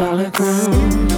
Solid ground.